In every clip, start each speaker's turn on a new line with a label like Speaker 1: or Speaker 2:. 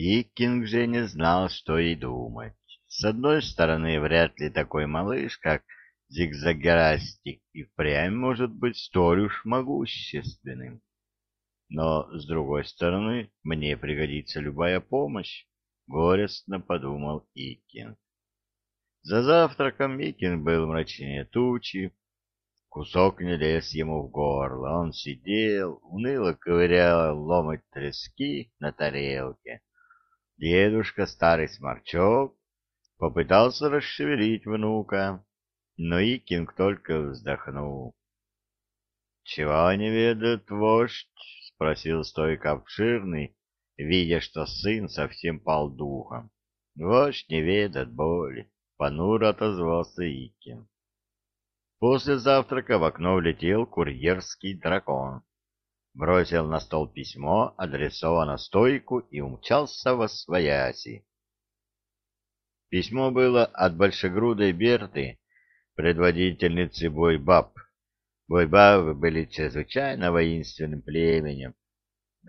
Speaker 1: Икинг же не знал, что и думать. С одной стороны, вряд ли такой малыш, как Зигзагерастик, и впрямь может быть столь уж могущественным. Но, с другой стороны, мне пригодится любая помощь, — горестно подумал Икинг. За завтраком Икинг был мрачнее тучи, кусок не лез ему в горло. Он сидел, уныло ковырял ломать трески на тарелке. Дедушка, старый сморчок, попытался расшевелить внука, но Икинг только вздохнул. — Чего не ведает вождь? — спросил стойко обширный, видя, что сын совсем пал духом. — Вождь не ведает боли, — понуро отозвался Икинг. После завтрака в окно влетел курьерский дракон. Бросил на стол письмо, адресовано стойку и умчался во свояси. Письмо было от большегрудой Берты, предводительницы бойбаб. Бойбабы были чрезвычайно воинственным племенем,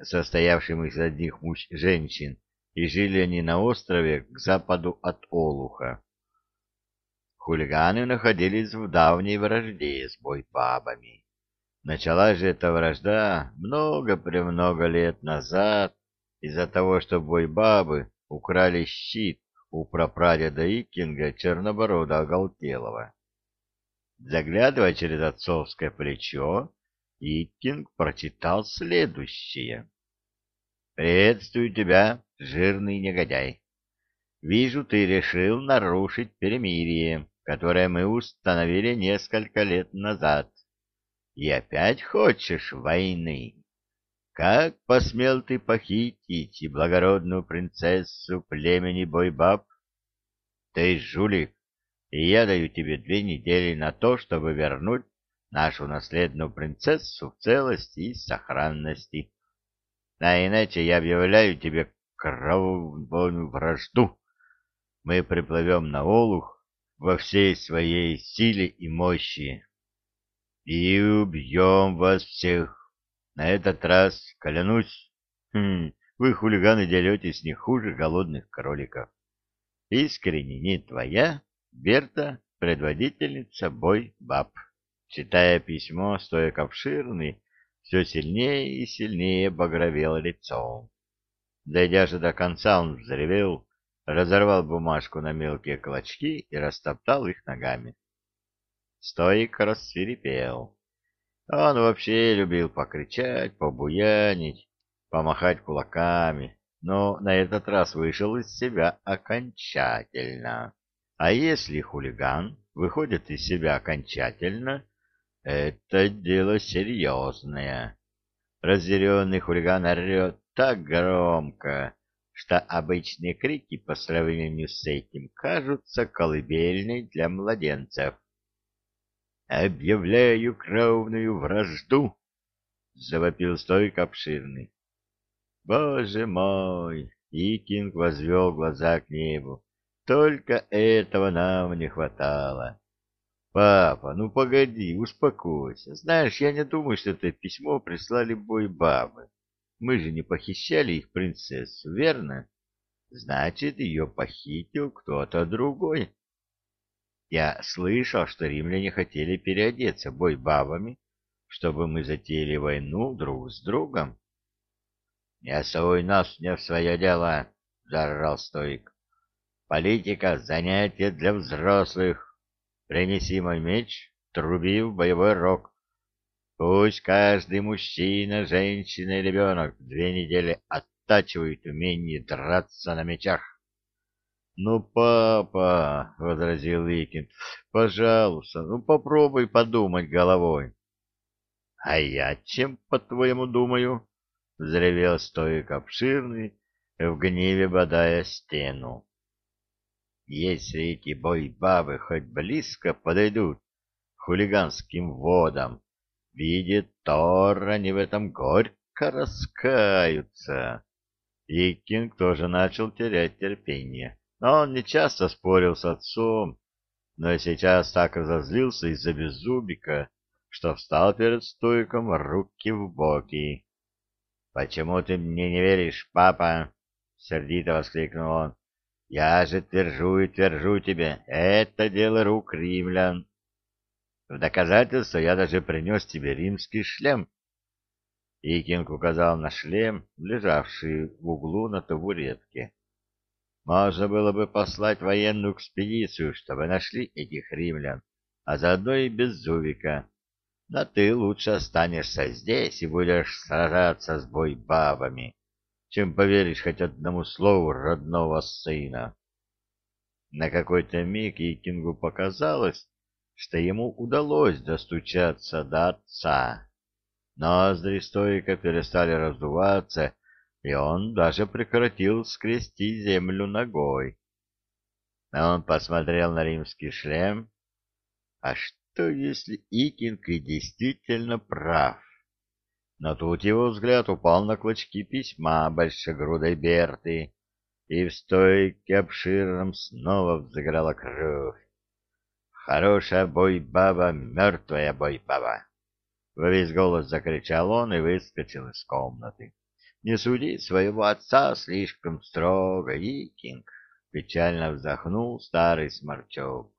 Speaker 1: состоявшим из одних муж женщин, и жили они на острове к западу от Олуха. Хулиганы находились в давней вражде с бойбабами. Началась же эта вражда много-премного лет назад из-за того, что бойбабы украли щит у прапрадеда Икинга Черноборода Оголтелого. Заглядывая через отцовское плечо, Иккинг прочитал следующее. «Приветствую тебя, жирный негодяй. Вижу, ты решил нарушить перемирие, которое мы установили несколько лет назад. И опять хочешь войны? Как посмел ты похитить и благородную принцессу племени Бойбаб? Ты жулик, и я даю тебе две недели на то, чтобы вернуть нашу наследную принцессу в целости и сохранности. А иначе я объявляю тебе кровную вражду. Мы приплывем на Олух во всей своей силе и мощи и убьем вас всех. На этот раз, клянусь, хм, вы, хулиганы, деретесь не хуже голодных кроликов. Искренне не твоя Берта, предводительница бой баб. Читая письмо, стоя ковширный, все сильнее и сильнее багровел лицом. Дойдя же до конца, он взревел, разорвал бумажку на мелкие клочки и растоптал их ногами. Стоик рассвирепел. Он вообще любил покричать, побуянить, помахать кулаками, но на этот раз вышел из себя окончательно. А если хулиган выходит из себя окончательно, это дело серьезное. Разъяренный хулиган орет так громко, что обычные крики по сравнению с этим кажутся колыбельной для младенцев. «Объявляю кровную вражду!» — завопил стойк обширный. «Боже мой!» — Икинг возвел глаза к небу. Только этого нам не хватало. Папа, ну погоди, успокойся. Знаешь, я не думаю, что это письмо прислали бой-бабы. Мы же не похищали их принцессу, верно? Значит, ее похитил кто-то другой. Я слышал, что римляне хотели переодеться бой-бабами, чтобы мы затеяли войну друг с другом. — Не совай нас не в свое дело, — заржал стоик. Политика — занятие для взрослых. Принеси мой меч, труби в боевой рог. Пусть каждый мужчина, женщина и ребенок две недели оттачивают умение драться на мечах. — Ну, папа, — возразил Викин, — пожалуйста, ну попробуй подумать головой. — А я чем, по-твоему, думаю? — взревел стоик обширный, в гневе бодая стену. Если эти бой-бабы хоть близко подойдут к хулиганским водам, видит Тор, они в этом горько раскаются. И тоже начал терять терпение. Он не часто спорил с отцом, но сейчас так разозлился из-за беззубика, что встал перед стойком руки в боки. — Почему ты мне не веришь, папа? сердито воскликнул он. Я же твержу и твержу тебе, это дело рук римлян. В доказательство я даже принес тебе римский шлем. Икинг указал на шлем, лежавший в углу на табуретке. Можно было бы послать военную экспедицию, чтобы нашли этих римлян, а заодно и Беззувика. Но ты лучше останешься здесь и будешь сражаться с бойбабами, чем поверишь хоть одному слову родного сына. На какой-то миг Икингу показалось, что ему удалось достучаться до отца. Ноздри стойко перестали раздуваться, и он даже прекратил скрести землю ногой. Он посмотрел на римский шлем. А что, если Икинг и действительно прав? Но тут его взгляд упал на клочки письма большегрудой Берты, и в стойке обширном снова взыграла кровь. Хорошая бой-баба, мертвая бой-баба! Во весь голос закричал он и выскочил из комнаты. Не суди своего отца слишком строго, Икинг, печально вздохнул старый сморчок.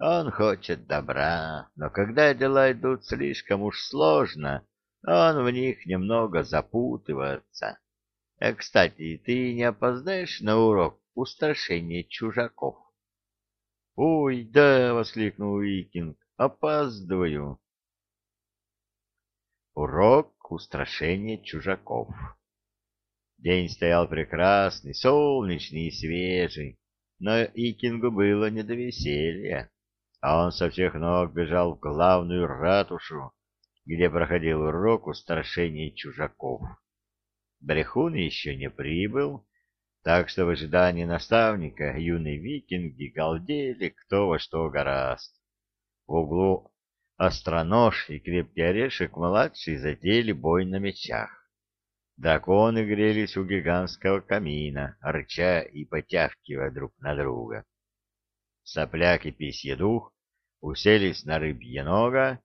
Speaker 1: Он хочет добра, но когда дела идут слишком уж сложно, он в них немного запутывается. А, кстати, ты не опоздаешь на урок устрашения чужаков? — Ой, да, — воскликнул Икинг, — опаздываю. Урок устрашения чужаков. День стоял прекрасный, солнечный и свежий, но Икингу было не до веселья, а он со всех ног бежал в главную ратушу, где проходил урок устрашения чужаков. Брехун еще не прибыл, так что в ожидании наставника юные викинги галдели кто во что гораст. В углу Остронож и Крепкий Орешек-младший затеяли бой на мечах. Драконы грелись у гигантского камина, рыча и потявкивая друг на друга. Сопляк и писье дух уселись на рыбье нога,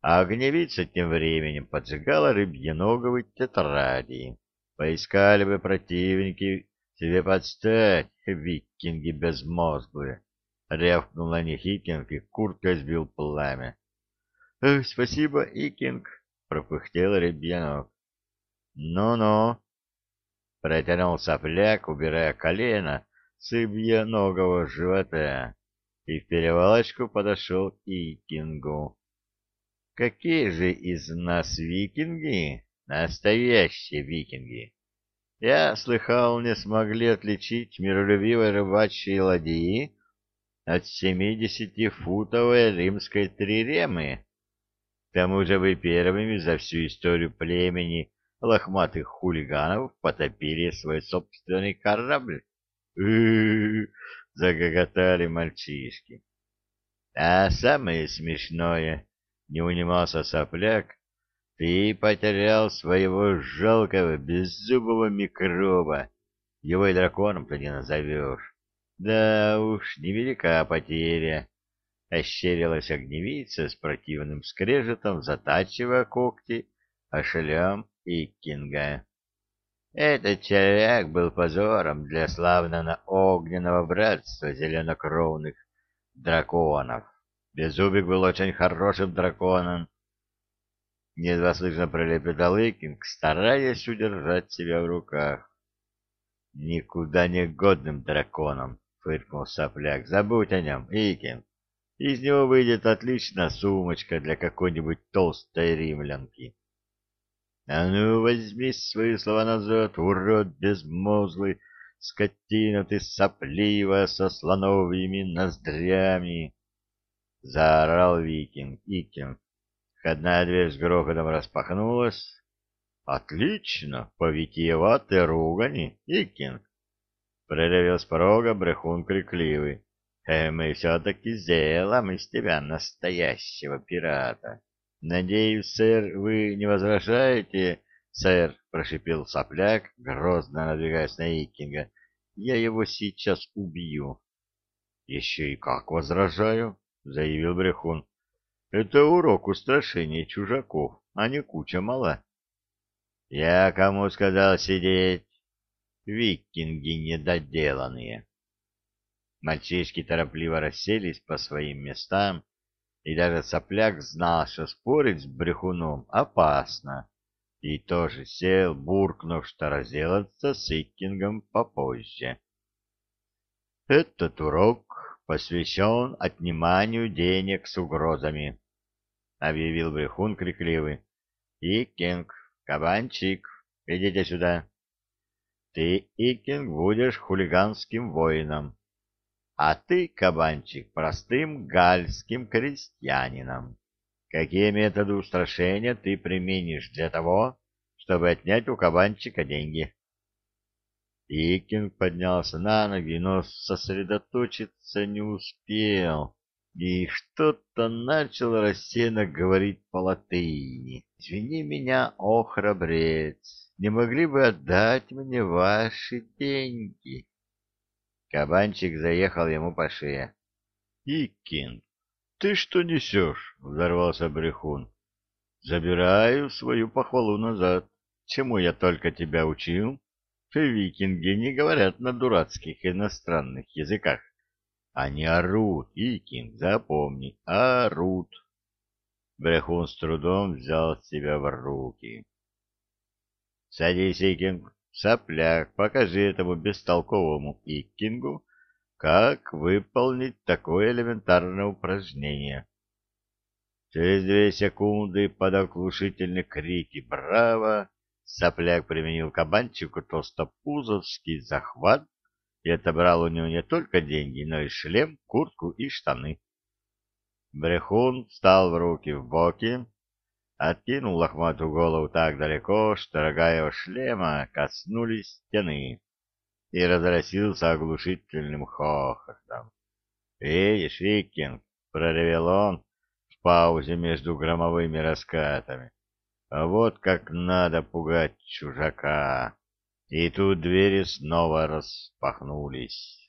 Speaker 1: а огневица тем временем поджигала рыбьеноговые тетради. Поискали бы противники себе подстать, викинги безмозглые. Рявкнул на них Икинг и курткой сбил пламя. — Спасибо, Икинг, — пропыхтел ребенок. «Ну — протянул сопляк, убирая колено с ибьеногого живота, и в перевалочку подошел к Икингу. — Какие же из нас викинги? Настоящие викинги! Я слыхал, не смогли отличить миролюбивой рыбачьей ладьи от семидесятифутовой римской триремы тому же вы первыми за всю историю племени лохматых хулиганов потопили свой собственный корабль. загоготали мальчишки. А самое смешное, не унимался сопляк, ты потерял своего жалкого беззубого микроба. Его и драконом-то не назовешь. Да уж, невелика потеря ощерилась огневица с противным скрежетом, затачивая когти, а шлем Иккинга. Этот человек был позором для славного огненного братства зеленокровных драконов. Беззубик был очень хорошим драконом. Едва слышно пролепетал Икинг, стараясь удержать себя в руках. «Никуда не годным драконом!» — фыркнул сопляк. «Забудь о нем, Икинг!» Из него выйдет отличная сумочка для какой-нибудь толстой римлянки. — А ну, возьми свои слова назад, урод безмозглый, скотина ты сопливая со слоновыми ноздрями! — заорал викинг Икин. Входная дверь с грохотом распахнулась. — Отлично, по витиеватой ругани, Икинг! — проревел с порога брехун крикливый. Э, мы все-таки сделаем из тебя настоящего пирата. Надеюсь, сэр, вы не возражаете, сэр, — прошипел сопляк, грозно надвигаясь на Икинга. Я его сейчас убью. — Еще и как возражаю, — заявил Брехун. — Это урок устрашения чужаков, а не куча мала. — Я кому сказал сидеть? викинги недоделанные. Мальчишки торопливо расселись по своим местам, и даже сопляк знал, что спорить с брехуном опасно, и тоже сел, буркнув, что разделаться с Иккингом попозже. Этот урок посвящен отниманию денег с угрозами, — объявил брехун крикливый. — Иккинг, кабанчик, идите сюда. Ты, Иккинг, будешь хулиганским воином, а ты, кабанчик, простым гальским крестьянином. Какие методы устрашения ты применишь для того, чтобы отнять у кабанчика деньги? Икинг поднялся на ноги, но сосредоточиться не успел, и что-то начал рассеянно говорить по латыни. «Извини меня, о храбрец, не могли бы отдать мне ваши деньги?» Кабанчик заехал ему по шее. «Икин, ты что несешь?» — взорвался брехун. «Забираю свою похвалу назад. Чему я только тебя учил? Викинги не говорят на дурацких иностранных языках. Они орут, Икинг, запомни, орут». Брехун с трудом взял себя в руки. «Садись, Икинг, Сопляк, покажи этому бестолковому Иккингу, как выполнить такое элементарное упражнение. Через две секунды под оглушительные крики «Браво!» Сопляк применил кабанчику толстопузовский захват и отобрал у него не только деньги, но и шлем, куртку и штаны. Брехун встал в руки в боки, откинул лохматую голову так далеко, что рога его шлема коснулись стены, и разразился оглушительным хохотом. «Видишь, Викинг!» — проревел он в паузе между громовыми раскатами. «А вот как надо пугать чужака!» И тут двери снова распахнулись.